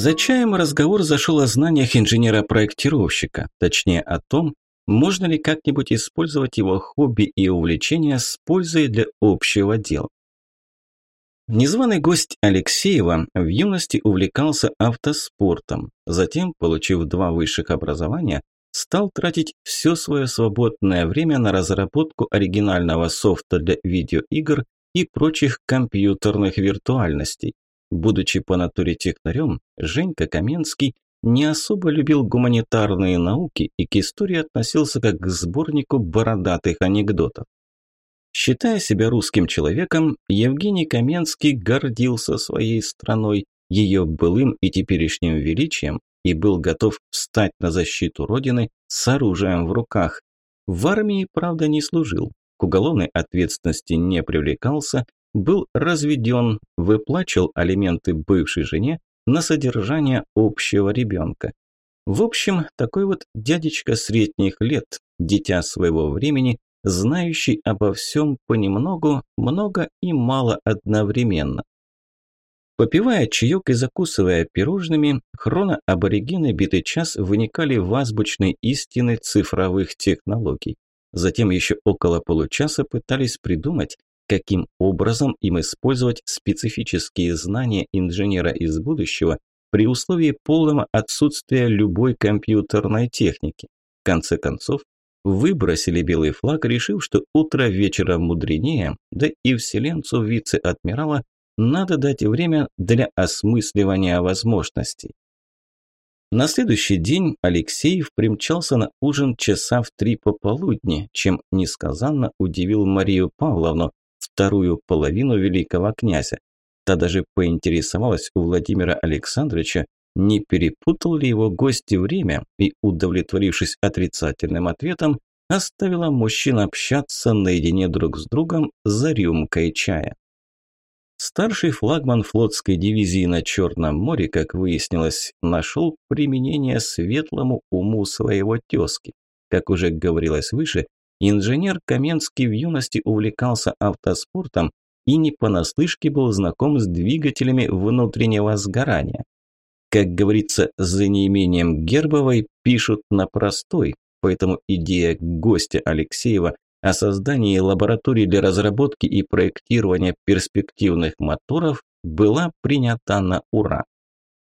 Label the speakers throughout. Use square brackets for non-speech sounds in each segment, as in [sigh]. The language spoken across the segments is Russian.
Speaker 1: За чаем разговор зашел о знаниях инженера-проектировщика, точнее о том, можно ли как-нибудь использовать его хобби и увлечения с пользой для общего дела. Незваный гость Алексеева в юности увлекался автоспортом, затем, получив два высших образования, стал тратить все свое свободное время на разработку оригинального софта для видеоигр и прочих компьютерных виртуальностей. Будучи по натуре технарем, Женька Каменский не особо любил гуманитарные науки и к истории относился как к сборнику бородатых анекдотов. Считая себя русским человеком, Евгений Каменский гордился своей страной, ее былым и теперешним величием и был готов встать на защиту Родины с оружием в руках. В армии, правда, не служил, к уголовной ответственности не привлекался, был разведен, выплачивал алименты бывшей жене на содержание общего ребенка. В общем, такой вот дядечка средних лет, дитя своего времени, знающий обо всем понемногу, много и мало одновременно. Попивая чаек и закусывая пирожными, хроноаборигены битый час выникали в азбучной истины цифровых технологий. Затем еще около получаса пытались придумать, каким образом им использовать специфические знания инженера из будущего при условии полного отсутствия любой компьютерной техники. В конце концов, выбросили белый флаг, решив, что утро вечера мудренее, да и вселенцу вице-адмирала надо дать время для осмысливания возможностей. На следующий день Алексеев примчался на ужин часа в три пополудни, чем несказанно удивил Марию Павловну, вторую половину великого князя. Та даже поинтересовалась у Владимира Александровича, не перепутал ли его гости время и, удовлетворившись отрицательным ответом, оставила мужчин общаться наедине друг с другом за рюмкой чая. Старший флагман флотской дивизии на Черном море, как выяснилось, нашел применение светлому уму своего тезки. Как уже говорилось выше, Инженер Каменский в юности увлекался автоспортом и не понаслышке был знаком с двигателями внутреннего сгорания. Как говорится, за неимением Гербовой пишут на простой, поэтому идея гостя Алексеева о создании лаборатории для разработки и проектирования перспективных моторов была принята на ура.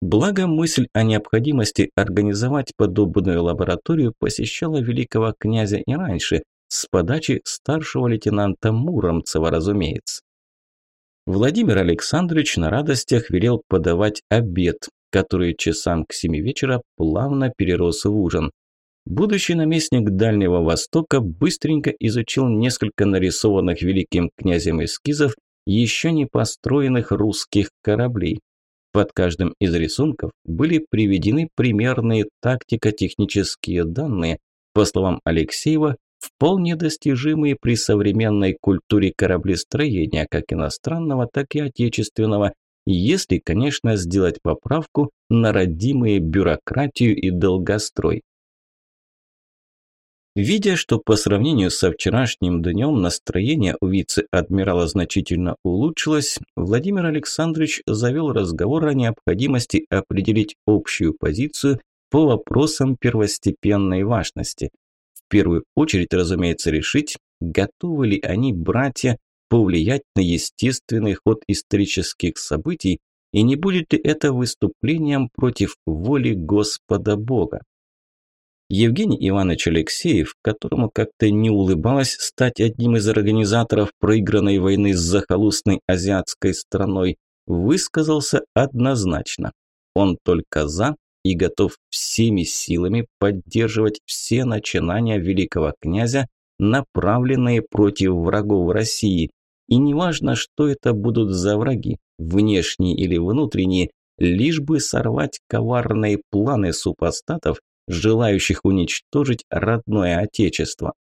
Speaker 1: Благо мысль о необходимости организовать подобную лабораторию посещала великого князя и раньше, с подачи старшего лейтенанта Муромцева, разумеется. Владимир Александрович на радостях велел подавать обед, который часам к семи вечера плавно перерос в ужин. Будущий наместник Дальнего Востока быстренько изучил несколько нарисованных великим князем эскизов еще не построенных русских кораблей. Под каждым из рисунков были приведены примерные тактико-технические данные, по словам Алексеева, вполне достижимые при современной культуре кораблестроения, как иностранного, так и отечественного, если, конечно, сделать поправку на родимые бюрократию и долгострой. Видя, что по сравнению со вчерашним днем настроение у вице-адмирала значительно улучшилось, Владимир Александрович завел разговор о необходимости определить общую позицию по вопросам первостепенной важности – в первую очередь, разумеется, решить, готовы ли они, братья, повлиять на естественный ход исторических событий и не будет ли это выступлением против воли Господа Бога. Евгений Иванович Алексеев, которому как-то не улыбалось стать одним из организаторов проигранной войны с захолустной азиатской страной, высказался однозначно. Он только за, и готов всеми силами поддерживать все начинания великого князя, направленные против врагов России. И неважно, что это будут за враги, внешние или внутренние, лишь бы сорвать коварные планы супостатов, желающих уничтожить родное отечество.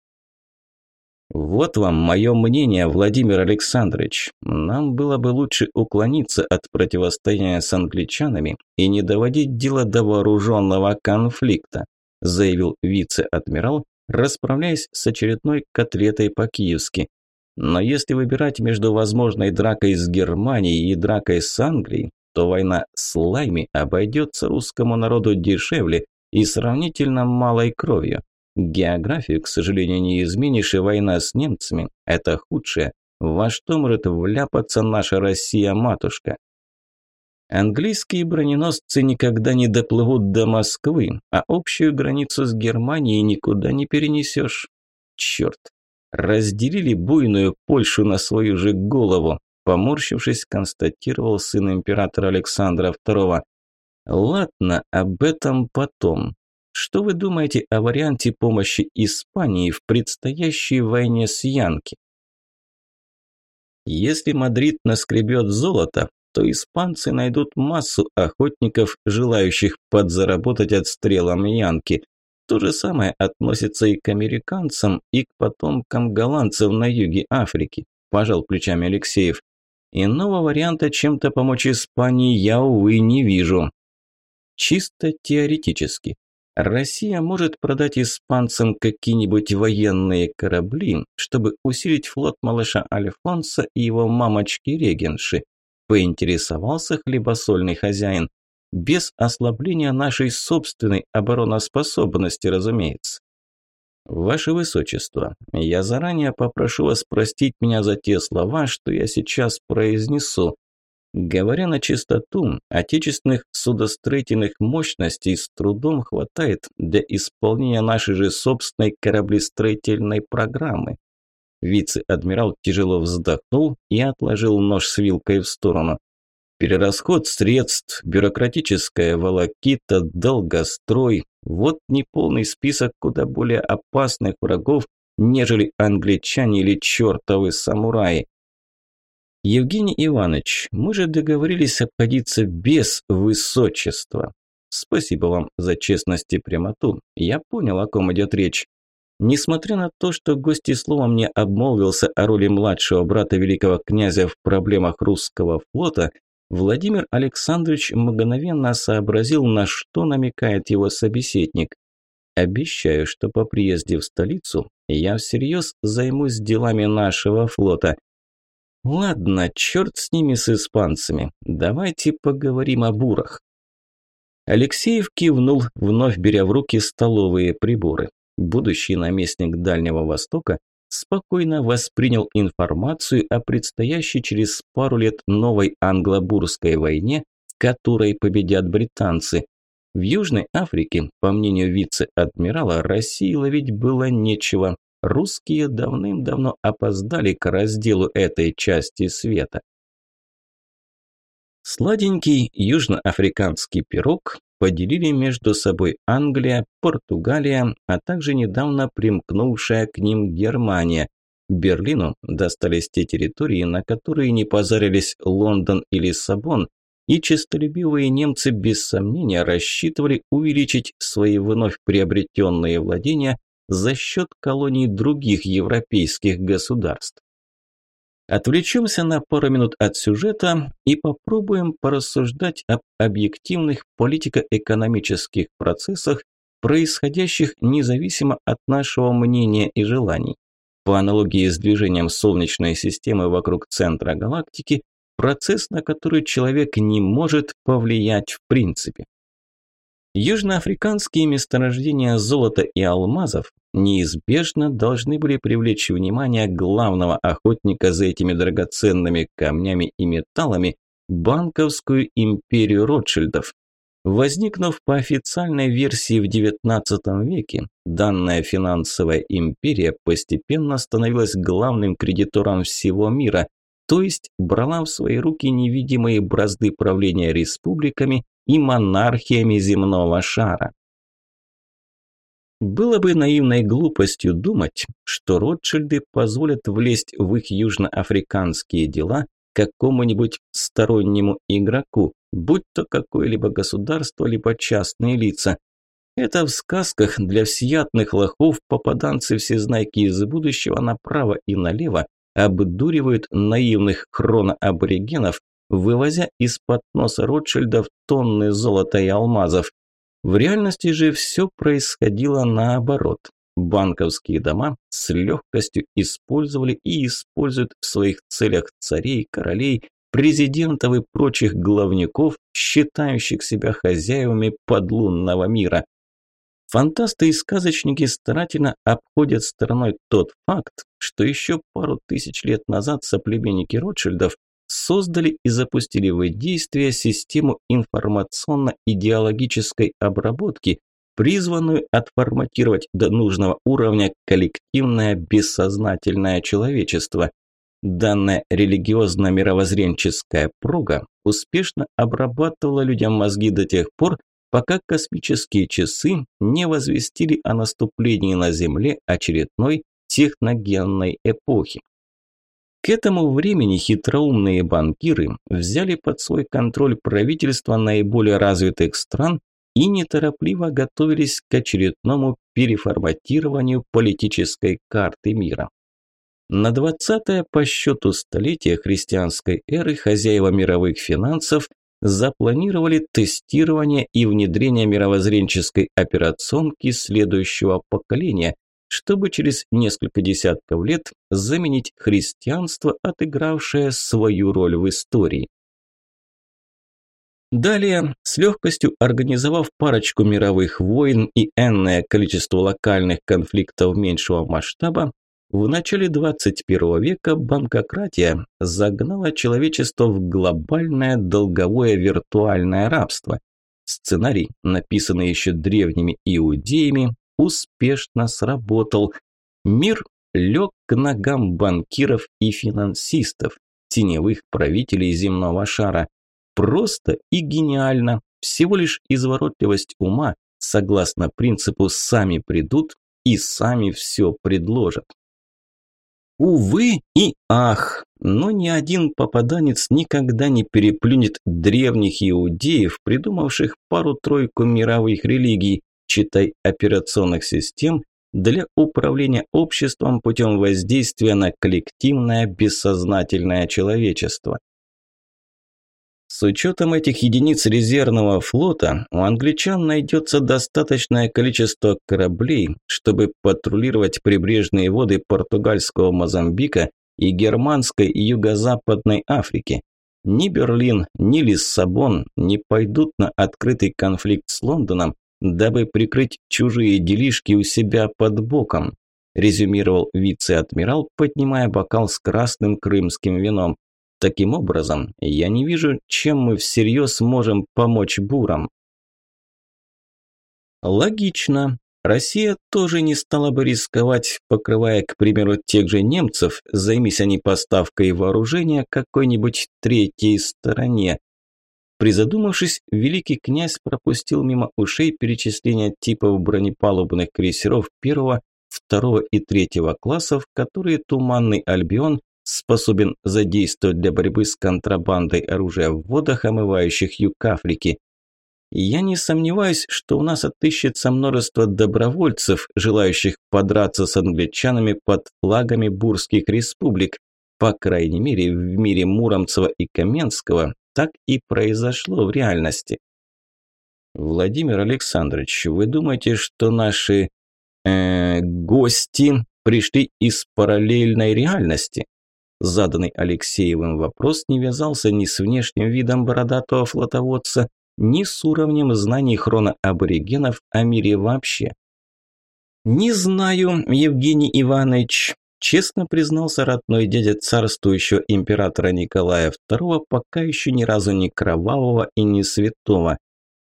Speaker 1: Вот вам мое мнение, Владимир Александрович. Нам было бы лучше уклониться от противостояния с англичанами и не доводить дело до вооруженного конфликта, заявил вице-адмирал, расправляясь с очередной котлетой по-киевски. Но если выбирать между возможной дракой с Германией и дракой с Англией, что война с лайми обойдется русскому народу дешевле и сравнительно малой кровью. Географию, к сожалению, не изменишь, и война с немцами – это худшее, во что может вляпаться наша Россия-матушка. Английские броненосцы никогда не доплывут до Москвы, а общую границу с Германией никуда не перенесешь. Черт, разделили буйную Польшу на свою же голову, поморщившись, констатировал сын императора Александра II. Ладно, об этом потом. Что вы думаете о варианте помощи Испании в предстоящей войне с Янки? Если Мадрид наскребет золото, то испанцы найдут массу охотников, желающих подзаработать отстрелом янки. То же самое относится и к американцам, и к потомкам голландцев на юге Африки, пожал плечами Алексеев. Иного варианта чем-то помочь Испании я, увы, не вижу. Чисто теоретически. Россия может продать испанцам какие-нибудь военные корабли, чтобы усилить флот малыша Альфонса и его мамочки-регенши. Поинтересовался хлебосольный хозяин. Без ослабления нашей собственной обороноспособности, разумеется. Ваше Высочество, я заранее попрошу вас простить меня за те слова, что я сейчас произнесу. Говоря на чистоту, отечественных судостроительных мощностей с трудом хватает для исполнения нашей же собственной кораблестроительной программы. Вице-адмирал тяжело вздохнул и отложил нож с вилкой в сторону. Перерасход средств, бюрократическая волокита, долгострой – вот неполный список куда более опасных врагов, нежели англичане или чертовы самураи. Евгений Иванович, мы же договорились обходиться без высочества. Спасибо вам за честность и прямоту. Я понял, о ком идет речь. Несмотря на то, что гости словом не обмолвился о роли младшего брата великого князя в проблемах русского флота, Владимир Александрович мгновенно сообразил, на что намекает его собеседник. «Обещаю, что по приезде в столицу я всерьез займусь делами нашего флота. Ладно, черт с ними, с испанцами. Давайте поговорим о бурах». Алексеев кивнул, вновь беря в руки столовые приборы будущий наместник Дальнего Востока, спокойно воспринял информацию о предстоящей через пару лет новой англо-бурской войне, в которой победят британцы. В Южной Африке, по мнению вице-адмирала, России ловить было нечего. Русские давным-давно опоздали к разделу этой части света. Сладенький южноафриканский пирог поделили между собой Англия, Португалия, а также недавно примкнувшая к ним Германия. Берлину достались те территории, на которые не позарились Лондон и Лиссабон, и честолюбивые немцы без сомнения рассчитывали увеличить свои вновь приобретенные владения за счет колоний других европейских государств. Отвлечемся на пару минут от сюжета и попробуем порассуждать об объективных политико-экономических процессах, происходящих независимо от нашего мнения и желаний. По аналогии с движением Солнечной системы вокруг центра галактики, процесс, на который человек не может повлиять в принципе. Южноафриканские месторождения золота и алмазов неизбежно должны были привлечь внимание главного охотника за этими драгоценными камнями и металлами – банковскую империю Ротшильдов. Возникнув по официальной версии в XIX веке, данная финансовая империя постепенно становилась главным кредитором всего мира, то есть брала в свои руки невидимые бразды правления республиками и монархиями земного шара. Было бы наивной глупостью думать, что Ротшильды позволят влезть в их южноафриканские дела какому-нибудь стороннему игроку, будь то какое-либо государство, либо частные лица. Это в сказках для всеядных лохов попаданцы-всезнайки из будущего направо и налево обдуривают наивных хроноаборигенов, вывозя из-под носа Ротшильдов тонны золота и алмазов. В реальности же все происходило наоборот. Банковские дома с легкостью использовали и используют в своих целях царей, королей, президентов и прочих главняков, считающих себя хозяевами подлунного мира. Фантасты и сказочники старательно обходят стороной тот факт, что еще пару тысяч лет назад соплеменники Ротшильдов создали и запустили в действие систему информационно-идеологической обработки, призванную отформатировать до нужного уровня коллективное бессознательное человечество. Данная религиозно-мировоззренческая прога успешно обрабатывала людям мозги до тех пор, пока космические часы не возвестили о наступлении на Земле очередной техногенной эпохи. К этому времени хитроумные банкиры взяли под свой контроль правительства наиболее развитых стран и неторопливо готовились к очередному переформатированию политической карты мира. На 20-е по счету столетия христианской эры хозяева мировых финансов запланировали тестирование и внедрение мировоззренческой операционки следующего поколения, чтобы через несколько десятков лет заменить христианство, отыгравшее свою роль в истории. Далее, с легкостью организовав парочку мировых войн и энное количество локальных конфликтов меньшего масштаба, в начале 21 века банкократия загнала человечество в глобальное долговое виртуальное рабство. Сценарий, написанный еще древними иудеями, успешно сработал. Мир лег к ногам банкиров и финансистов, теневых правителей земного шара. Просто и гениально. Всего лишь изворотливость ума, согласно принципу «сами придут» и «сами все предложат». Увы и ах, но ни один попаданец никогда не переплюнет древних иудеев, придумавших пару-тройку мировых религий, читай операционных систем, для управления обществом путем воздействия на коллективное бессознательное человечество. С учетом этих единиц резервного флота у англичан найдется достаточное количество кораблей, чтобы патрулировать прибрежные воды португальского Мозамбика и германской и юго-западной Африки. Ни Берлин, ни Лиссабон не пойдут на открытый конфликт с Лондоном, дабы прикрыть чужие делишки у себя под боком, резюмировал вице-адмирал, поднимая бокал с красным крымским вином. Таким образом, я не вижу, чем мы всерьез можем помочь бурам. Логично. Россия тоже не стала бы рисковать, покрывая, к примеру, тех же немцев, займись они поставкой вооружения какой-нибудь третьей стороне. Призадумавшись, великий князь пропустил мимо ушей перечисления типов бронепалубных крейсеров первого, второго и третьего классов, которые Туманный Альбион способен задействовать для борьбы с контрабандой оружия в водах, омывающих юг Африки. Я не сомневаюсь, что у нас отыщется множество добровольцев, желающих подраться с англичанами под флагами бурских республик. По крайней мере, в мире Муромцева и Каменского так и произошло в реальности. Владимир Александрович, вы думаете, что наши э, гости пришли из параллельной реальности? Заданный Алексеевым вопрос не вязался ни с внешним видом бородатого флотоводца, ни с уровнем знаний хроноаборигенов о мире вообще. «Не знаю, Евгений Иванович», – честно признался родной дядя царствующего императора Николая II, пока еще ни разу не кровавого и не святого.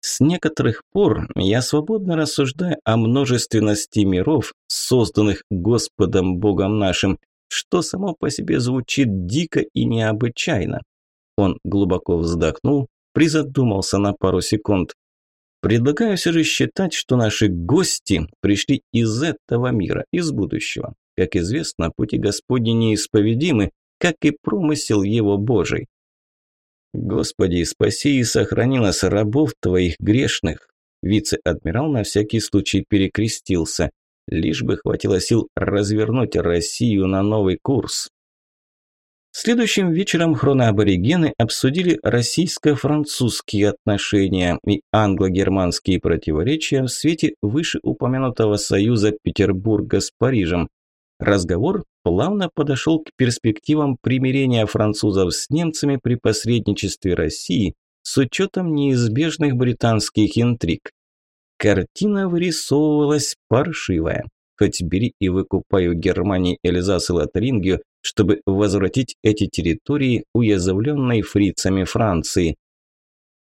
Speaker 1: С некоторых пор я свободно рассуждаю о множественности миров, созданных Господом Богом нашим, что само по себе звучит дико и необычайно. Он глубоко вздохнул, призадумался на пару секунд. Предлагаю все же считать, что наши гости пришли из этого мира, из будущего. Как известно, пути Господни неисповедимы, как и промысел его Божий. Господи, спаси и сохрани нас, рабов твоих грешных. Вице-адмирал на всякий случай перекрестился лишь бы хватило сил развернуть Россию на новый курс. Следующим вечером хроноаборигены обсудили российско-французские отношения и англо-германские противоречия в свете вышеупомянутого союза Петербурга с Парижем. Разговор плавно подошел к перспективам примирения французов с немцами при посредничестве России с учетом неизбежных британских интриг. Картина вырисовывалась паршивая. Хоть бери и выкупай у Германии Эльзас и Лотарингию, чтобы возвратить эти территории, уязвленной фрицами Франции.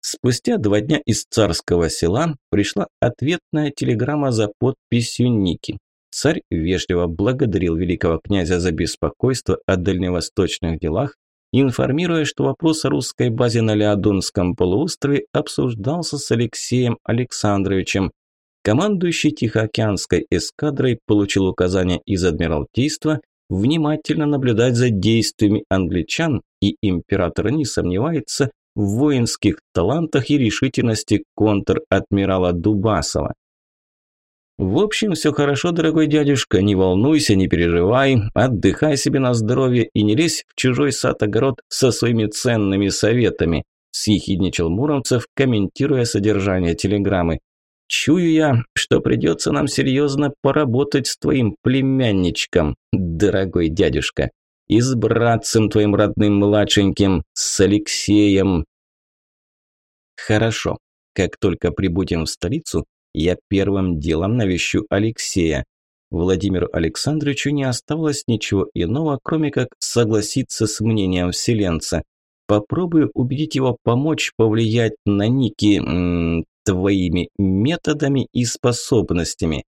Speaker 1: Спустя два дня из царского села пришла ответная телеграмма за подписью Ники. Царь вежливо благодарил великого князя за беспокойство о дальневосточных делах, информируя, что вопрос о русской базе на Леодонском полуострове обсуждался с Алексеем Александровичем. Командующий Тихоокеанской эскадрой получил указание из Адмиралтейства внимательно наблюдать за действиями англичан, и император не сомневается в воинских талантах и решительности контр-адмирала Дубасова. В общем, все хорошо, дорогой дядюшка, не волнуйся, не переживай, отдыхай себе на здоровье и не лезь в чужой сад-огород со своими ценными советами, съехидничал Муромцев, комментируя содержание телеграммы. Чую я, что придется нам серьезно поработать с твоим племянничком, дорогой дядюшка, и с братцем твоим родным младшеньким, с Алексеем. Хорошо. Как только прибудем в столицу, я первым делом навещу Алексея. Владимиру Александровичу не оставалось ничего иного, кроме как согласиться с мнением вселенца. Попробую убедить его помочь повлиять на Ники твоими методами и способностями.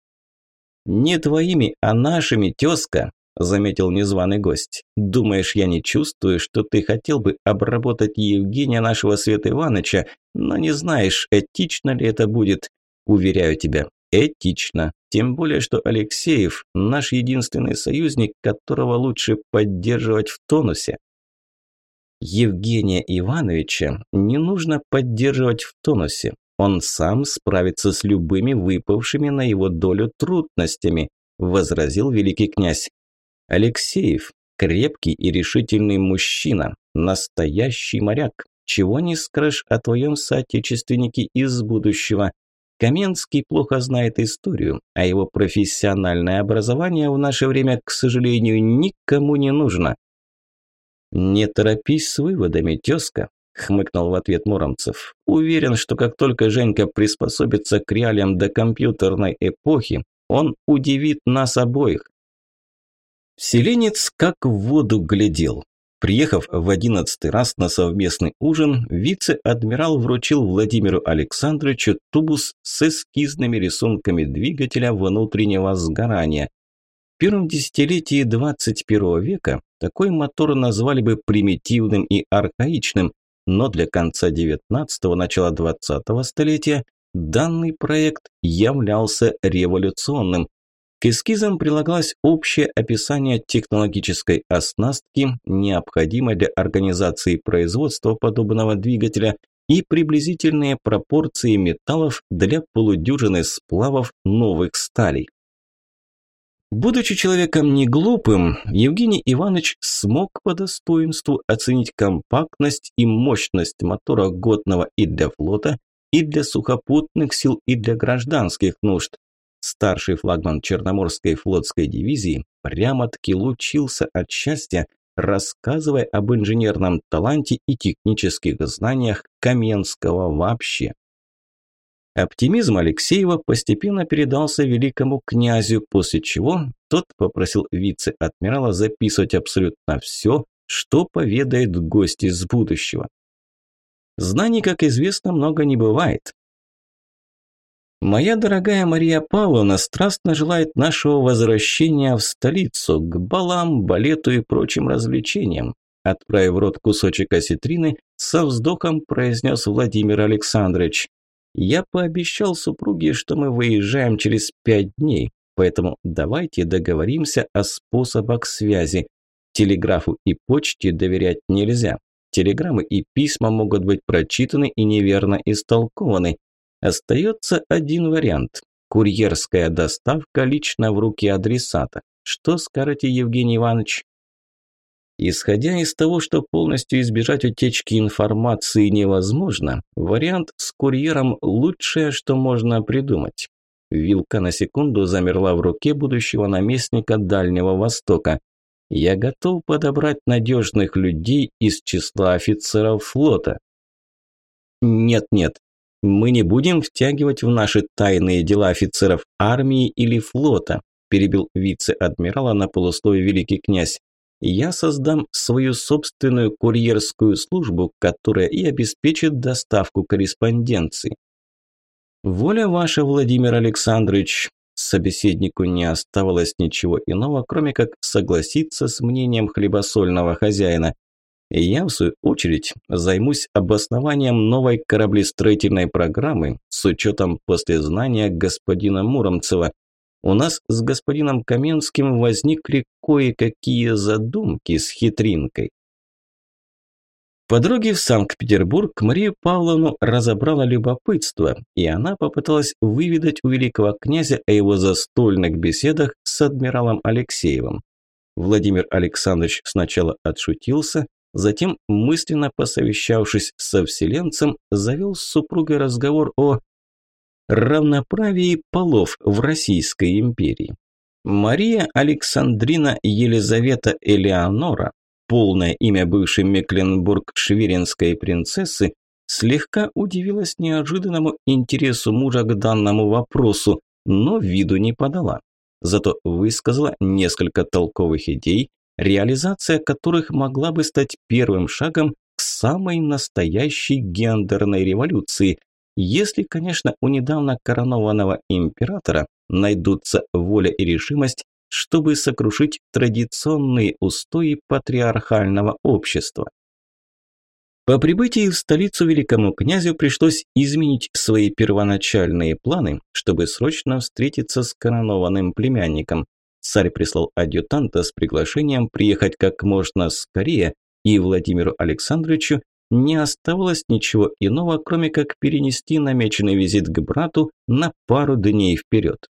Speaker 1: Не твоими, а нашими, тезка, заметил незваный гость. Думаешь, я не чувствую, что ты хотел бы обработать Евгения нашего Света Ивановича, но не знаешь, этично ли это будет. Уверяю тебя, этично. Тем более, что Алексеев – наш единственный союзник, которого лучше поддерживать в тонусе. Евгения Ивановича не нужно поддерживать в тонусе. Он сам справится с любыми выпавшими на его долю трудностями, возразил великий князь. Алексеев – крепкий и решительный мужчина, настоящий моряк. Чего не скажешь о твоем соотечественнике из будущего. Каменский плохо знает историю, а его профессиональное образование в наше время, к сожалению, никому не нужно. «Не торопись с выводами, тезка», – хмыкнул в ответ Муромцев. «Уверен, что как только Женька приспособится к реалиям до компьютерной эпохи, он удивит нас обоих». Селенец как в воду глядел. Приехав в одиннадцатый раз на совместный ужин, вице-адмирал вручил Владимиру Александровичу тубус с эскизными рисунками двигателя внутреннего сгорания. В первом десятилетии 21 века такой мотор назвали бы примитивным и архаичным, но для конца 19-го, начала 20-го столетия данный проект являлся революционным, к эскизам прилагалось общее описание технологической оснастки, необходимой для организации производства подобного двигателя, и приблизительные пропорции металлов для полудюжины сплавов новых сталей. Будучи человеком не глупым, Евгений Иванович смог по достоинству оценить компактность и мощность мотора годного и для флота, и для сухопутных сил, и для гражданских нужд старший флагман Черноморской флотской дивизии, прямо-таки лучился от счастья, рассказывая об инженерном таланте и технических знаниях Каменского вообще. Оптимизм Алексеева постепенно передался великому князю, после чего тот попросил вице-адмирала записывать абсолютно все, что поведает гость из будущего. Знаний, как известно, много не бывает, Моя дорогая Мария Павловна страстно желает нашего возвращения в столицу, к балам, балету и прочим развлечениям. Отправив в рот кусочек осетрины, со вздохом произнес Владимир Александрович. Я пообещал супруге, что мы выезжаем через пять дней, поэтому давайте договоримся о способах связи. Телеграфу и почте доверять нельзя. Телеграммы и письма могут быть прочитаны и неверно истолкованы. Остается один вариант – курьерская доставка лично в руки адресата. Что скажете, Евгений Иванович? Исходя из того, что полностью избежать утечки информации невозможно, вариант с курьером – лучшее, что можно придумать. Вилка на секунду замерла в руке будущего наместника Дальнего Востока. «Я готов подобрать надежных людей из числа офицеров флота». «Нет-нет, мы не будем втягивать в наши тайные дела офицеров армии или флота», перебил вице-адмирала на полусловие великий князь. «Я создам свою собственную курьерскую службу, которая и обеспечит доставку корреспонденции». «Воля ваша, Владимир Александрович!» Собеседнику не оставалось ничего иного, кроме как согласиться с мнением хлебосольного хозяина. Я, в свою очередь, займусь обоснованием новой кораблестроительной программы с учетом послезнания господина Муромцева. У нас с господином Каменским возникли кое-какие задумки с хитринкой. По дороге в Санкт-Петербург Марию Павловну разобрало любопытство, и она попыталась выведать у великого князя о его застольных беседах с адмиралом Алексеевым. Владимир Александрович сначала отшутился, Затем, мысленно посовещавшись со вселенцем, завел с супругой разговор о равноправии полов в Российской империи. Мария Александрина Елизавета Элеонора, полное имя бывшей Мекленбург-Шверинской принцессы, слегка удивилась неожиданному интересу мужа к данному вопросу, но виду не подала. Зато высказала несколько толковых идей, реализация которых могла бы стать первым шагом к самой настоящей гендерной революции, если, конечно, у недавно коронованного императора найдутся воля и решимость, чтобы сокрушить традиционные устои патриархального общества. По прибытии в столицу великому князю пришлось изменить свои первоначальные планы, чтобы срочно встретиться с коронованным племянником. Царь прислал адъютанта с приглашением приехать как можно скорее, и Владимиру Александровичу не оставалось ничего иного, кроме как перенести намеченный визит к брату на пару дней вперед.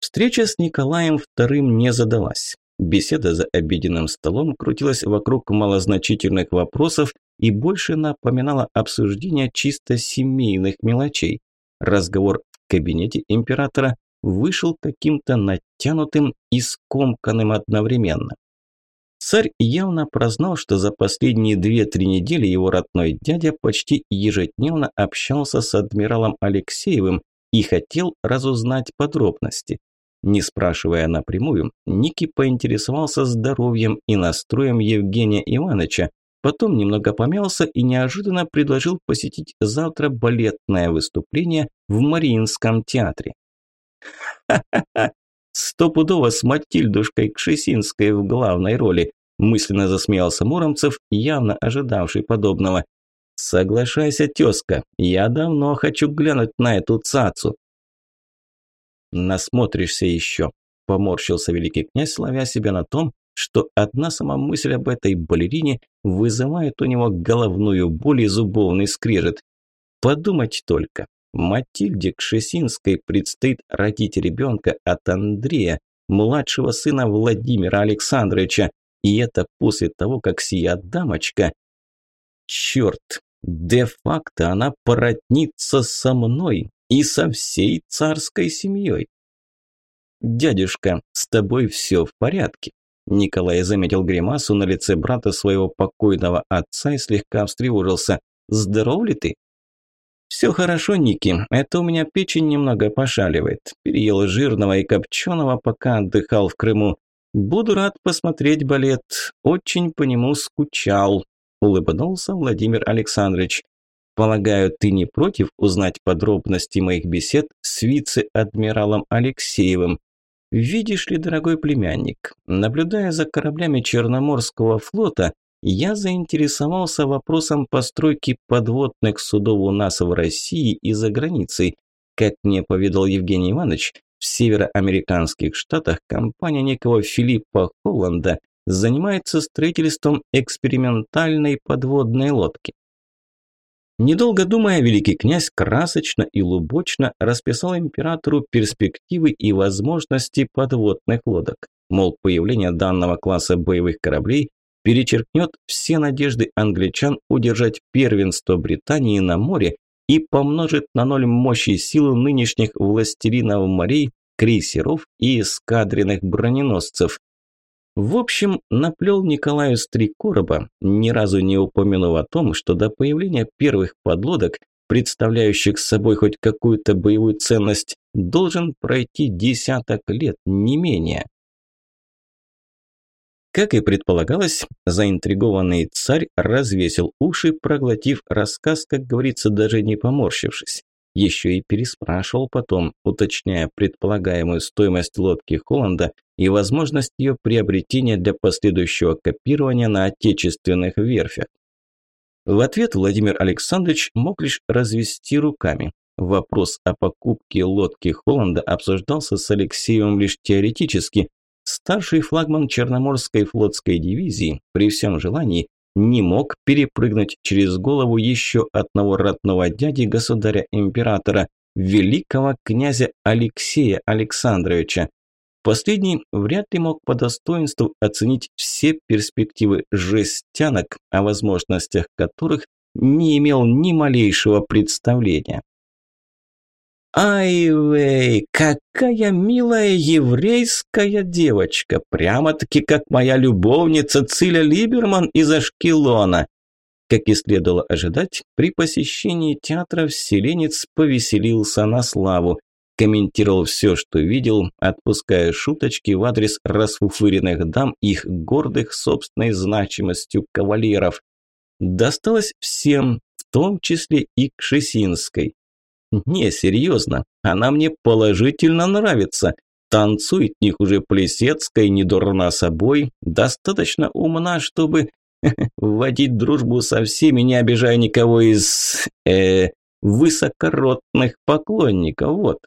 Speaker 1: Встреча с Николаем II не задалась. Беседа за обеденным столом крутилась вокруг малозначительных вопросов и больше напоминала обсуждение чисто семейных мелочей. Разговор в кабинете императора вышел каким-то натянутым и скомканным одновременно. Царь явно прознал, что за последние две-три недели его родной дядя почти ежедневно общался с адмиралом Алексеевым и хотел разузнать подробности. Не спрашивая напрямую, Ники поинтересовался здоровьем и настроем Евгения Ивановича, потом немного помялся и неожиданно предложил посетить завтра балетное выступление в Мариинском театре. [laughs] Стопудово с Матильдушкой Кшесинской в главной роли. Мысленно засмеялся Муромцев, явно ожидавший подобного. «Соглашайся, тезка, я давно хочу глянуть на эту цацу». «Насмотришься еще», – поморщился великий князь, ловя себя на том, что одна сама мысль об этой балерине вызывает у него головную боль и зубовный скрежет. Подумать только, Матильде Кшесинской предстоит родить ребенка от Андрея, младшего сына Владимира Александровича, и это после того, как сия дамочка... Черт, де-факто она породнится со мной и со всей царской семьей. «Дядюшка, с тобой все в порядке?» Николай заметил гримасу на лице брата своего покойного отца и слегка встревожился. «Здоров ли ты?» «Все хорошо, Ники. Это у меня печень немного пошаливает. Переел жирного и копченого, пока отдыхал в Крыму. Буду рад посмотреть балет. Очень по нему скучал», – улыбнулся Владимир Александрович. «Полагаю, ты не против узнать подробности моих бесед с вице-адмиралом Алексеевым? Видишь ли, дорогой племянник, наблюдая за кораблями Черноморского флота, я заинтересовался вопросом постройки подводных судов у нас в России и за границей. Как мне поведал Евгений Иванович, в североамериканских штатах компания некого Филиппа Холланда занимается строительством экспериментальной подводной лодки. Недолго думая, великий князь красочно и лубочно расписал императору перспективы и возможности подводных лодок. Мол, появление данного класса боевых кораблей перечеркнет все надежды англичан удержать первенство Британии на море и помножит на ноль мощи силу нынешних властелинов морей, крейсеров и эскадренных броненосцев. В общем, наплел Николаю с короба, ни разу не упомянув о том, что до появления первых подлодок, представляющих собой хоть какую-то боевую ценность, должен пройти десяток лет, не менее. Как и предполагалось, заинтригованный царь развесил уши, проглотив рассказ, как говорится, даже не поморщившись. Еще и переспрашивал потом, уточняя предполагаемую стоимость лодки Холланда и возможность ее приобретения для последующего копирования на отечественных верфях. В ответ Владимир Александрович мог лишь развести руками. Вопрос о покупке лодки Холланда обсуждался с Алексеем лишь теоретически. Старший флагман Черноморской флотской дивизии при всем желании не мог перепрыгнуть через голову еще одного родного дяди государя-императора, великого князя Алексея Александровича. Последний вряд ли мог по достоинству оценить все перспективы жестянок, о возможностях которых не имел ни малейшего представления. Ай-вей, какая милая еврейская девочка, прямо-таки как моя любовница Циля Либерман из Ашкелона. Как и следовало ожидать, при посещении театра вселенец повеселился на славу. Комментировал все, что видел, отпуская шуточки в адрес расфуфыренных дам их гордых собственной значимостью кавалеров. Досталось всем, в том числе и к Шесинской. Не, серьезно, она мне положительно нравится. Танцует не хуже Плесецкой, не дурна собой, достаточно умна, чтобы [laughs] вводить дружбу со всеми, не обижая никого из э, высокородных поклонников. Вот.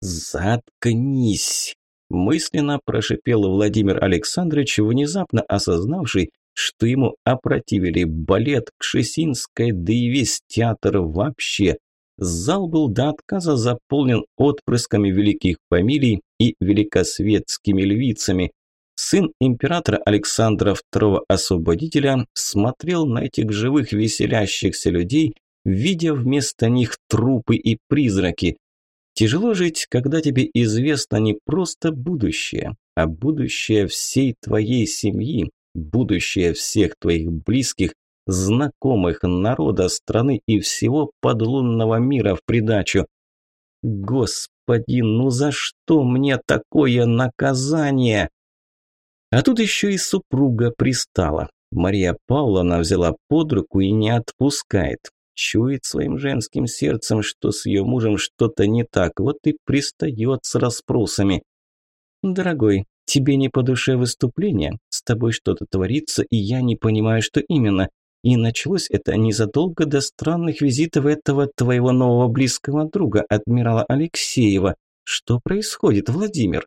Speaker 1: Заткнись, мысленно прошипел Владимир Александрович, внезапно осознавший, что ему опротивили балет, Кшесинская, да и весь театр вообще. Зал был до отказа заполнен отпрысками великих фамилий и великосветскими львицами. Сын императора Александра II Освободителя смотрел на этих живых веселящихся людей, видя вместо них трупы и призраки. Тяжело жить, когда тебе известно не просто будущее, а будущее всей твоей семьи, будущее всех твоих близких, знакомых, народа, страны и всего подлунного мира в придачу. Господи, ну за что мне такое наказание? А тут еще и супруга пристала. Мария Павловна взяла под руку и не отпускает. Чует своим женским сердцем, что с ее мужем что-то не так, вот и пристает с расспросами. «Дорогой, тебе не по душе выступление? С тобой что-то творится, и я не понимаю, что именно. И началось это незадолго до странных визитов этого твоего нового близкого друга, адмирала Алексеева. Что происходит, Владимир?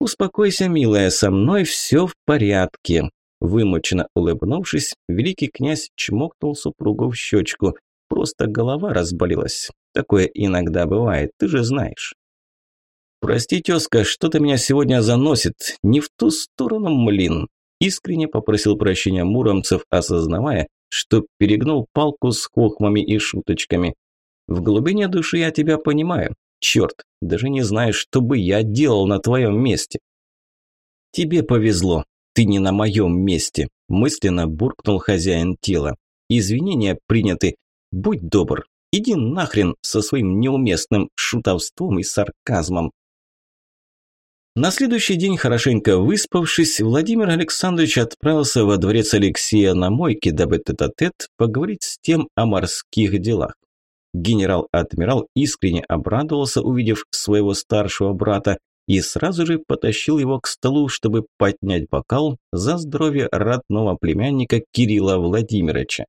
Speaker 1: Успокойся, милая, со мной все в порядке. Вымученно улыбнувшись, великий князь чмокнул супругу в щечку. Просто голова разболелась. Такое иногда бывает, ты же знаешь. «Прости, тезка, что-то меня сегодня заносит. Не в ту сторону, млин. Искренне попросил прощения Муромцев, осознавая, что перегнул палку с хохмами и шуточками. «В глубине души я тебя понимаю. Черт, даже не знаю, что бы я делал на твоем месте». «Тебе повезло. Ты не на моем месте», – мысленно буркнул хозяин тела. «Извинения приняты. Будь добр, иди нахрен со своим неуместным шутовством и сарказмом. На следующий день, хорошенько выспавшись, Владимир Александрович отправился во дворец Алексея на мойке, дабы тет-а-тет -тет поговорить с тем о морских делах. Генерал-адмирал искренне обрадовался, увидев своего старшего брата, и сразу же потащил его к столу, чтобы поднять бокал за здоровье родного племянника Кирилла Владимировича.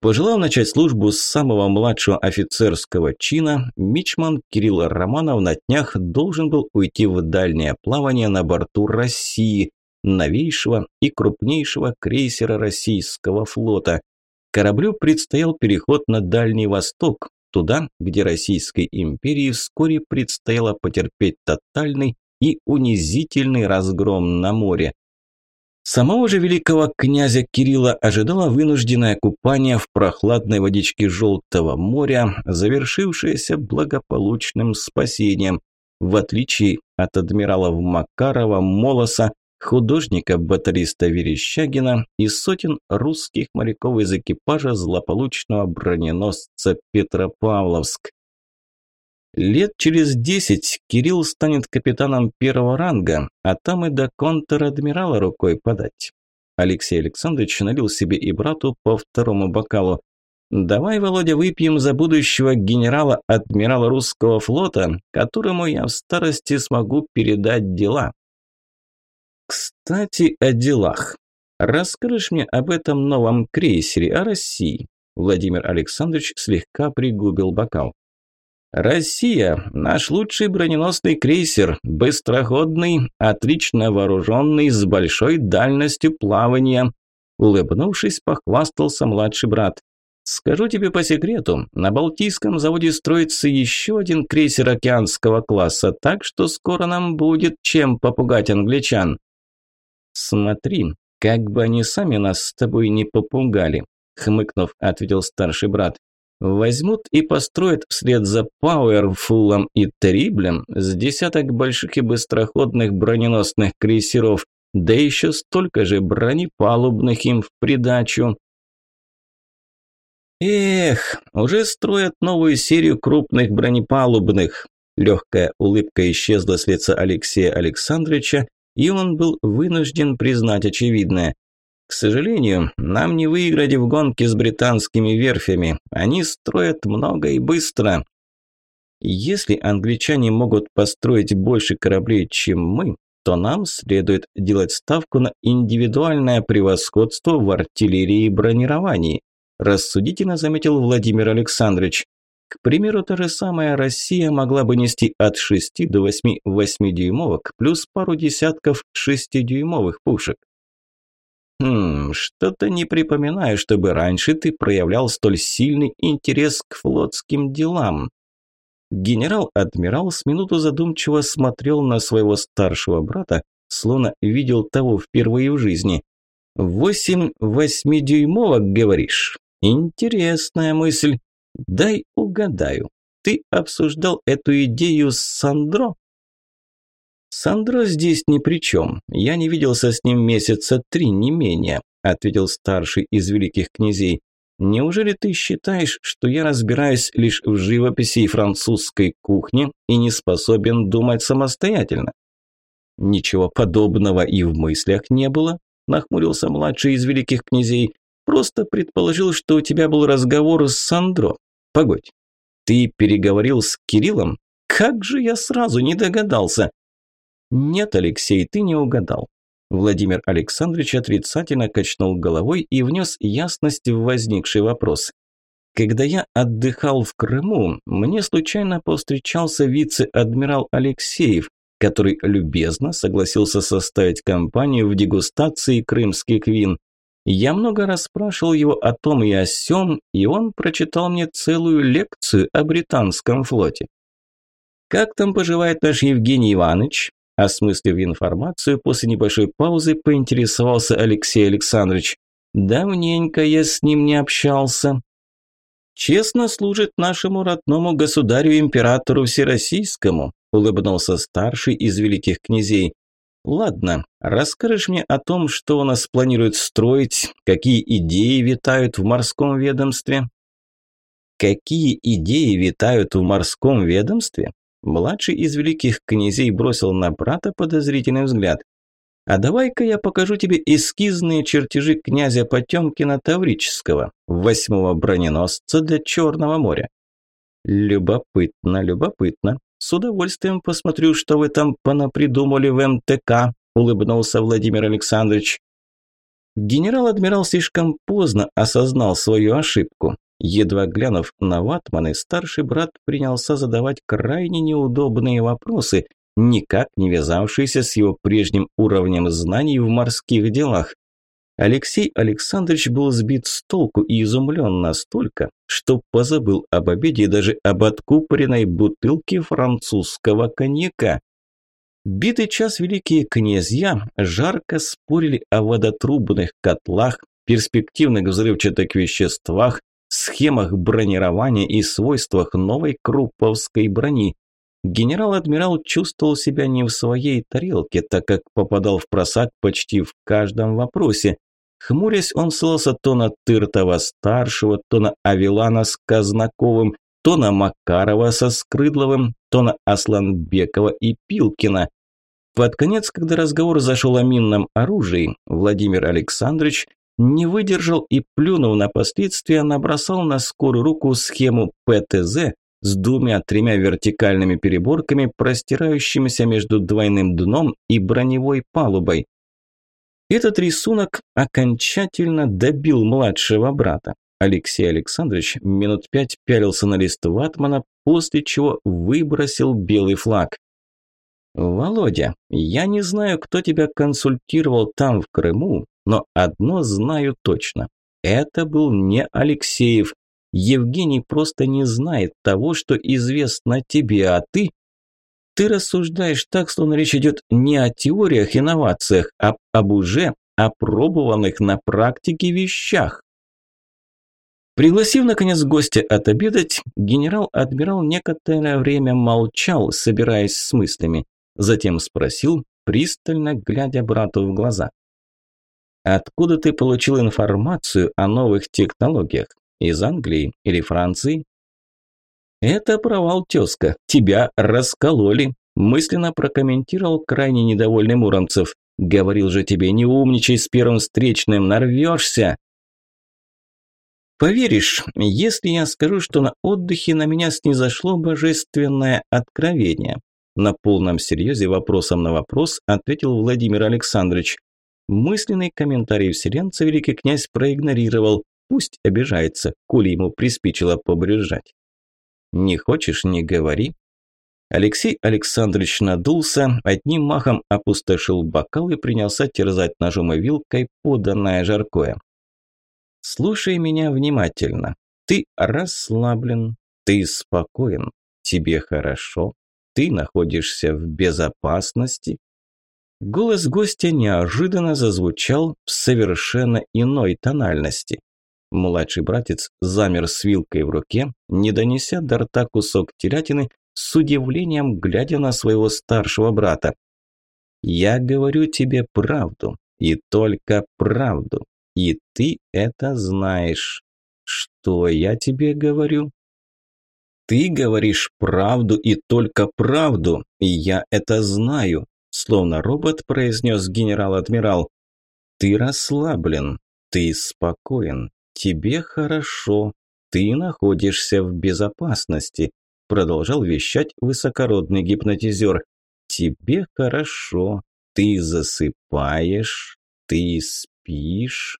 Speaker 1: Пожелав начать службу с самого младшего офицерского чина, мичман Кирилл Романов на днях должен был уйти в дальнее плавание на борту России, новейшего и крупнейшего крейсера российского флота. Кораблю предстоял переход на Дальний Восток, туда, где Российской империи вскоре предстояло потерпеть тотальный и унизительный разгром на море. Самого же великого князя Кирилла ожидало вынужденное купание в прохладной водичке Желтого моря, завершившееся благополучным спасением, в отличие от адмиралов Макарова, Молоса, художника-батариста Верещагина и сотен русских моряков из экипажа злополучного броненосца Петропавловск. Лет через десять Кирилл станет капитаном первого ранга, а там и до контр-адмирала рукой подать. Алексей Александрович налил себе и брату по второму бокалу. «Давай, Володя, выпьем за будущего генерала-адмирала русского флота, которому я в старости смогу передать дела». «Кстати, о делах. Расскажешь мне об этом новом крейсере, о России?» Владимир Александрович слегка пригубил бокал. Россия – наш лучший броненосный крейсер, быстроходный, отлично вооруженный, с большой дальностью плавания. Улыбнувшись, похвастался младший брат. Скажу тебе по секрету, на Балтийском заводе строится еще один крейсер океанского класса, так что скоро нам будет чем попугать англичан. Смотри, как бы они сами нас с тобой не попугали, хмыкнув, ответил старший брат. Возьмут и построят вслед за Пауэрфулом и Териблем с десяток больших и быстроходных броненосных крейсеров, да еще столько же бронепалубных им в придачу. Эх, уже строят новую серию крупных бронепалубных. Легкая улыбка исчезла с лица Алексея Александровича, и он был вынужден признать очевидное. К сожалению, нам не выиграть в гонке с британскими верфями. Они строят много и быстро. Если англичане могут построить больше кораблей, чем мы, то нам следует делать ставку на индивидуальное превосходство в артиллерии и бронировании, рассудительно заметил Владимир Александрович. К примеру, та же самая Россия могла бы нести от 6 до 8 8-дюймовок плюс пару десятков 6-дюймовых пушек. «Хм, что-то не припоминаю, чтобы раньше ты проявлял столь сильный интерес к флотским делам». Генерал-адмирал с минуту задумчиво смотрел на своего старшего брата, словно видел того впервые в жизни. «Восемь восьмидюймовок, говоришь? Интересная мысль. Дай угадаю. Ты обсуждал эту идею с Сандро?» «Сандро здесь ни при чем. Я не виделся с ним месяца три, не менее», ответил старший из великих князей. «Неужели ты считаешь, что я разбираюсь лишь в живописи и французской кухне и не способен думать самостоятельно?» «Ничего подобного и в мыслях не было», нахмурился младший из великих князей. «Просто предположил, что у тебя был разговор с Сандро. Погодь, ты переговорил с Кириллом? Как же я сразу не догадался!» «Нет, Алексей, ты не угадал». Владимир Александрович отрицательно качнул головой и внес ясность в возникший вопрос. Когда я отдыхал в Крыму, мне случайно повстречался вице-адмирал Алексеев, который любезно согласился составить компанию в дегустации крымских вин. Я много раз спрашивал его о том и о сём, и он прочитал мне целую лекцию о британском флоте. «Как там поживает наш Евгений Иванович?» Осмыслив информацию, после небольшой паузы поинтересовался Алексей Александрович. «Давненько я с ним не общался». «Честно служит нашему родному государю-императору Всероссийскому», улыбнулся старший из великих князей. «Ладно, расскажешь мне о том, что у нас планируют строить, какие идеи витают в морском ведомстве?» «Какие идеи витают в морском ведомстве?» Младший из великих князей бросил на брата подозрительный взгляд. «А давай-ка я покажу тебе эскизные чертежи князя Потемкина Таврического, восьмого броненосца для Черного моря». «Любопытно, любопытно. С удовольствием посмотрю, что вы там понапридумали в МТК», улыбнулся Владимир Александрович. Генерал-адмирал слишком поздно осознал свою ошибку. Едва глянув на ватманы, старший брат принялся задавать крайне неудобные вопросы, никак не вязавшиеся с его прежним уровнем знаний в морских делах. Алексей Александрович был сбит с толку и изумлен настолько, что позабыл об обеде и даже об откупоренной бутылке французского коньяка. Битый час великие князья жарко спорили о водотрубных котлах, перспективных взрывчатых веществах, схемах бронирования и свойствах новой крупповской брони. Генерал-адмирал чувствовал себя не в своей тарелке, так как попадал в просак почти в каждом вопросе. Хмурясь, он ссылался то на Тыртова-старшего, то на Авилана с Казнаковым, то на Макарова со Скрыдловым, то на Асланбекова и Пилкина. Под конец, когда разговор зашел о минном оружии, Владимир Александрович не выдержал и, плюнув на последствия, набросал на скорую руку схему ПТЗ с двумя-тремя вертикальными переборками, простирающимися между двойным дном и броневой палубой. Этот рисунок окончательно добил младшего брата. Алексей Александрович минут пять пялился на лист ватмана, после чего выбросил белый флаг. «Володя, я не знаю, кто тебя консультировал там, в Крыму, но одно знаю точно. Это был не Алексеев. Евгений просто не знает того, что известно тебе, а ты... Ты рассуждаешь так, словно речь идет не о теориях, инновациях, а об уже опробованных на практике вещах. Пригласив, наконец, гостя отобедать, генерал-адмирал некоторое время молчал, собираясь с мыслями. Затем спросил, пристально глядя брату в глаза. «Откуда ты получил информацию о новых технологиях? Из Англии или Франции?» «Это провал, тезка. Тебя раскололи», – мысленно прокомментировал крайне недовольный Муромцев. «Говорил же тебе, не умничай с первым встречным, нарвешься!» Поверишь, если я скажу, что на отдыхе на меня снизошло божественное откровение? На полном серьезе вопросом на вопрос ответил Владимир Александрович. Мысленный комментарий вселенца великий князь проигнорировал. Пусть обижается, коли ему приспичило побрюзжать. «Не хочешь – не говори». Алексей Александрович надулся, одним махом опустошил бокал и принялся терзать ножом и вилкой поданное жаркое. «Слушай меня внимательно. Ты расслаблен, ты спокоен, тебе хорошо, ты находишься в безопасности. Голос гостя неожиданно зазвучал в совершенно иной тональности. Младший братец замер с вилкой в руке, не донеся до рта кусок телятины, с удивлением глядя на своего старшего брата. «Я говорю тебе правду, и только правду, и ты это знаешь. Что я тебе говорю?» «Ты говоришь правду и только правду, и я это знаю», словно робот произнес генерал-адмирал. «Ты расслаблен, ты спокоен, тебе хорошо, ты находишься в безопасности», продолжал вещать высокородный гипнотизер. «Тебе хорошо, ты засыпаешь, ты спишь».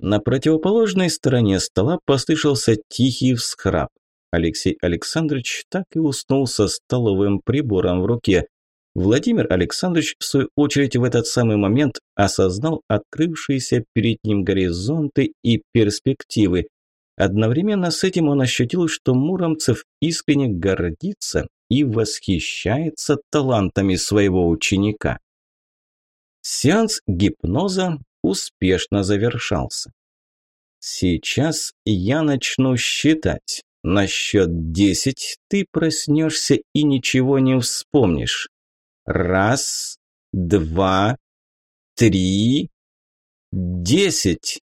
Speaker 1: На противоположной стороне стола послышался тихий всхрап. Алексей Александрович так и уснул со столовым прибором в руке. Владимир Александрович, в свою очередь, в этот самый момент осознал открывшиеся перед ним горизонты и перспективы. Одновременно с этим он ощутил, что Муромцев искренне гордится и восхищается талантами своего ученика. Сеанс гипноза успешно завершался. Сейчас я начну считать. На счет десять ты проснешься и ничего не вспомнишь. Раз, два, три, десять.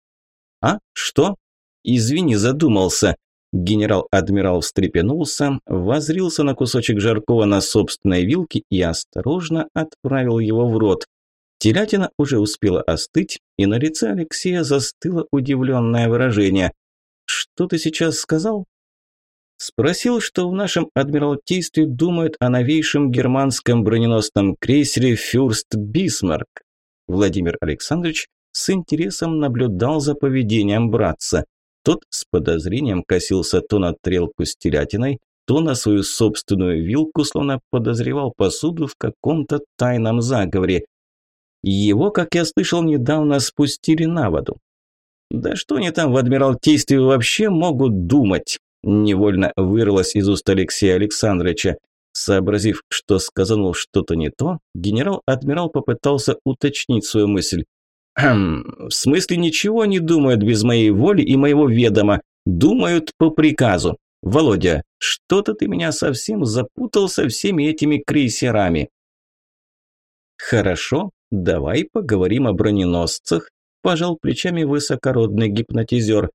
Speaker 1: А, что? Извини, задумался. Генерал-адмирал встрепенулся, возрился на кусочек жаркого на собственной вилке и осторожно отправил его в рот. Телятина уже успела остыть, и на лице Алексея застыло удивленное выражение. «Что ты сейчас сказал?» Спросил, что в нашем адмиралтействе думают о новейшем германском броненосном крейсере «Фюрст Бисмарк». Владимир Александрович с интересом наблюдал за поведением братца. Тот с подозрением косился то на трелку с телятиной, то на свою собственную вилку, словно подозревал посуду в каком-то тайном заговоре. Его, как я слышал, недавно спустили на воду. Да что они там в Адмиралтействе вообще могут думать? Невольно вырвалось из уст Алексея Александровича. Сообразив, что сказанул что-то не то, генерал-адмирал попытался уточнить свою мысль. «Хм, в смысле ничего не думают без моей воли и моего ведома, думают по приказу. Володя, что-то ты меня совсем запутал со всеми этими крейсерами». «Хорошо, давай поговорим о броненосцах», – пожал плечами высокородный гипнотизер.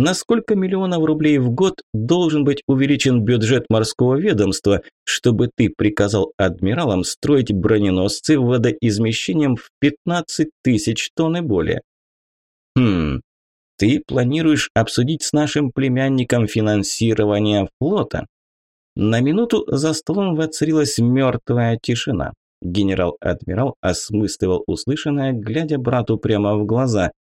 Speaker 1: На сколько миллионов рублей в год должен быть увеличен бюджет морского ведомства, чтобы ты приказал адмиралам строить броненосцы водоизмещением в 15 тысяч тонн и более? Хм, ты планируешь обсудить с нашим племянником финансирование флота? На минуту за столом воцарилась мертвая тишина. Генерал-адмирал осмысливал услышанное, глядя брату прямо в глаза –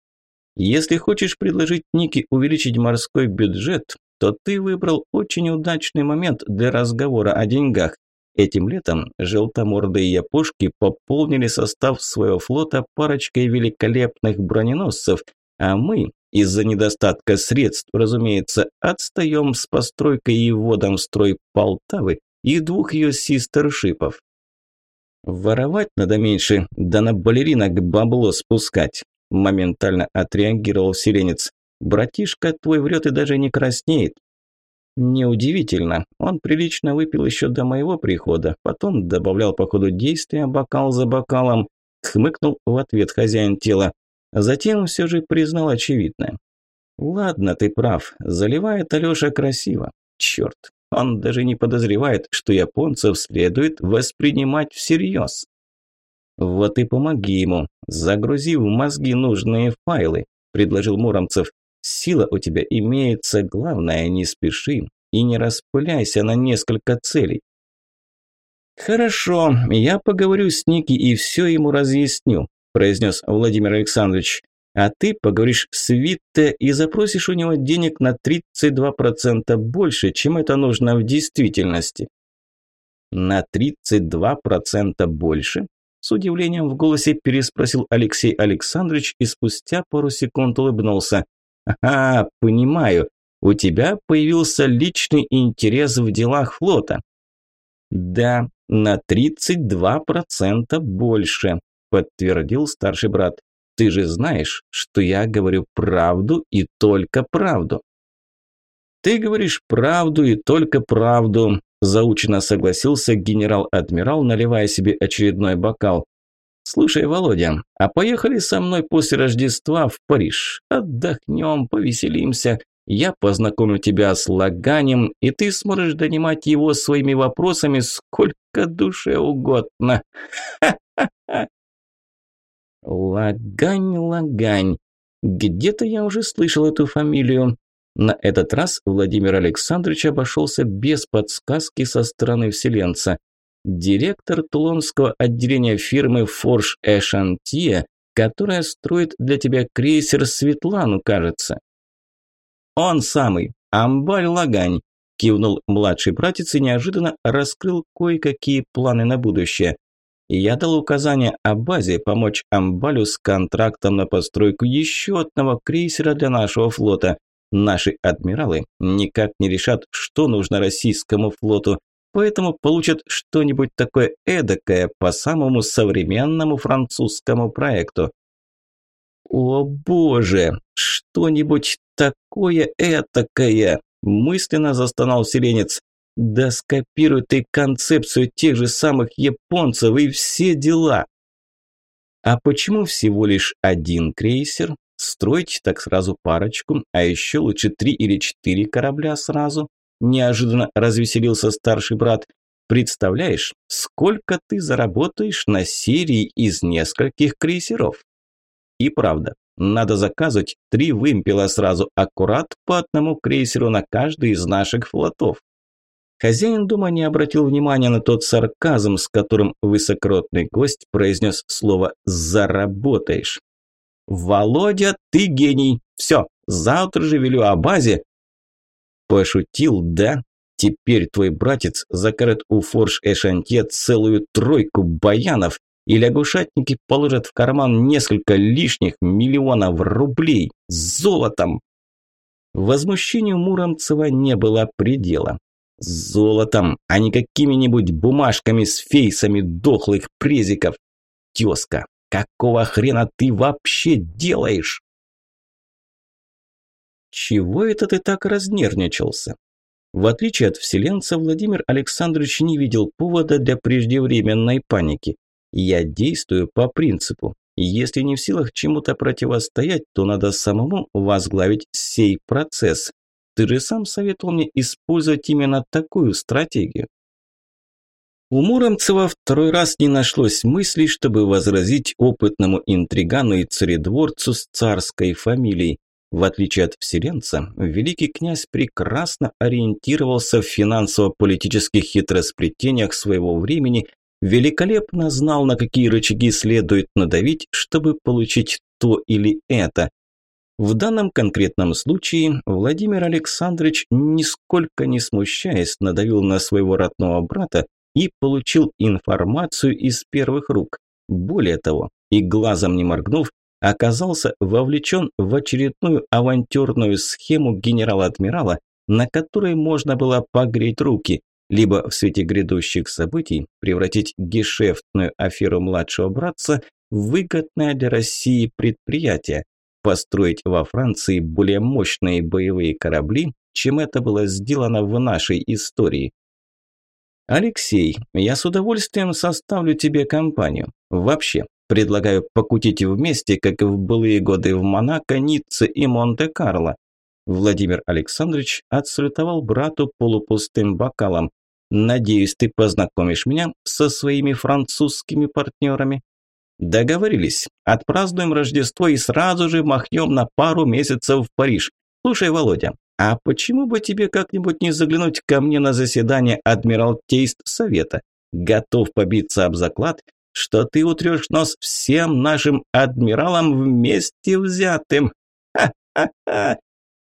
Speaker 1: если хочешь предложить Нике увеличить морской бюджет, то ты выбрал очень удачный момент для разговора о деньгах. Этим летом желтомордые япошки пополнили состав своего флота парочкой великолепных броненосцев, а мы, из-за недостатка средств, разумеется, отстаем с постройкой и вводом в строй Полтавы и двух ее систершипов. Воровать надо меньше, да на балеринок бабло спускать. Моментально отреагировал селенец. «Братишка твой врет и даже не краснеет». Неудивительно, он прилично выпил еще до моего прихода, потом добавлял по ходу действия бокал за бокалом, хмыкнул в ответ хозяин тела. Затем все же признал очевидное. «Ладно, ты прав, заливает Алеша красиво. Черт, он даже не подозревает, что японцев следует воспринимать всерьез». «Вот и помоги ему, загрузи в мозги нужные файлы», – предложил Муромцев. «Сила у тебя имеется, главное, не спеши и не распыляйся на несколько целей». «Хорошо, я поговорю с Ники и все ему разъясню», – произнес Владимир Александрович. «А ты поговоришь с Витте и запросишь у него денег на 32% больше, чем это нужно в действительности». «На 32% больше?» С удивлением в голосе переспросил Алексей Александрович и спустя пару секунд улыбнулся. «Ага, понимаю. У тебя появился личный интерес в делах флота». «Да, на 32% больше», – подтвердил старший брат. «Ты же знаешь, что я говорю правду и только правду». «Ты говоришь правду и только правду», Заучено согласился генерал-адмирал, наливая себе очередной бокал. «Слушай, Володя, а поехали со мной после Рождества в Париж? Отдохнем, повеселимся. Я познакомлю тебя с Лаганем, и ты сможешь донимать его своими вопросами сколько душе угодно. Ха-ха-ха!» Лагань, Лагань. Где-то я уже слышал эту фамилию. На этот раз Владимир Александрович обошелся без подсказки со стороны вселенца. Директор Тулонского отделения фирмы «Форш Эшантье», которая строит для тебя крейсер «Светлану», кажется. «Он самый, Амбаль Лагань», – кивнул младший братец и неожиданно раскрыл кое-какие планы на будущее. Я дал указание о базе помочь Амбалю с контрактом на постройку еще одного крейсера для нашего флота – Наши адмиралы никак не решат, что нужно российскому флоту, поэтому получат что-нибудь такое эдакое по самому современному французскому проекту. «О боже, что-нибудь такое этакое!» – мысленно застонал селенец. «Да скопируй ты концепцию тех же самых японцев и все дела!» «А почему всего лишь один крейсер?» Строить так сразу парочку, а еще лучше три или четыре корабля сразу. Неожиданно развеселился старший брат. Представляешь, сколько ты заработаешь на серии из нескольких крейсеров? И правда, надо заказывать три вымпела сразу, аккурат по одному крейсеру на каждый из наших флотов. Хозяин дома не обратил внимания на тот сарказм, с которым высокородный гость произнес слово «заработаешь». «Володя, ты гений! Все, завтра же велю о базе!» Пошутил, да? Теперь твой братец закажет у Форш Эшантье целую тройку баянов, и лягушатники положат в карман несколько лишних миллионов рублей с золотом. Возмущению Муромцева не было предела. Золотом, а не какими-нибудь бумажками с фейсами дохлых презиков. Тезка, какого хрена ты вообще делаешь? Чего это ты так разнервничался? В отличие от вселенца, Владимир Александрович не видел повода для преждевременной паники. Я действую по принципу. Если не в силах чему-то противостоять, то надо самому возглавить сей процесс. Ты же сам советовал мне использовать именно такую стратегию. У Муромцева второй раз не нашлось мыслей, чтобы возразить опытному интригану и царедворцу с царской фамилией. В отличие от вселенца, великий князь прекрасно ориентировался в финансово-политических хитросплетениях своего времени, великолепно знал, на какие рычаги следует надавить, чтобы получить то или это. В данном конкретном случае Владимир Александрович, нисколько не смущаясь, надавил на своего родного брата и получил информацию из первых рук. Более того, и глазом не моргнув, оказался вовлечен в очередную авантюрную схему генерала-адмирала, на которой можно было погреть руки, либо в свете грядущих событий превратить гешефтную аферу младшего братца в выгодное для России предприятие, построить во Франции более мощные боевые корабли, чем это было сделано в нашей истории. Алексей, я с удовольствием составлю тебе компанию. Вообще, Предлагаю покутить вместе, как и в былые годы в Монако, Ницце и Монте-Карло. Владимир Александрович отсалютовал брату полупустым бокалом. Надеюсь, ты познакомишь меня со своими французскими партнерами. Договорились. Отпразднуем Рождество и сразу же махнем на пару месяцев в Париж. Слушай, Володя, а почему бы тебе как-нибудь не заглянуть ко мне на заседание Адмиралтейст Совета? Готов побиться об заклад, что ты утрешь нос всем нашим адмиралам вместе взятым. Ха-ха-ха!»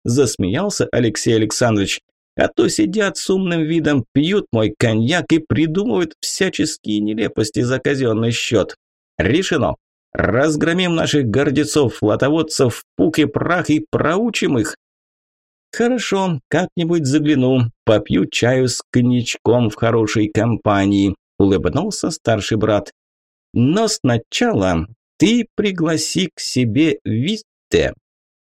Speaker 1: Засмеялся Алексей Александрович. «А то сидят с умным видом, пьют мой коньяк и придумывают всяческие нелепости за казенный счет. Решено. Разгромим наших гордецов, флотоводцев, пук и прах и проучим их. Хорошо, как-нибудь загляну, попью чаю с коньячком в хорошей компании, улыбнулся старший брат. Но сначала ты пригласи к себе Витте.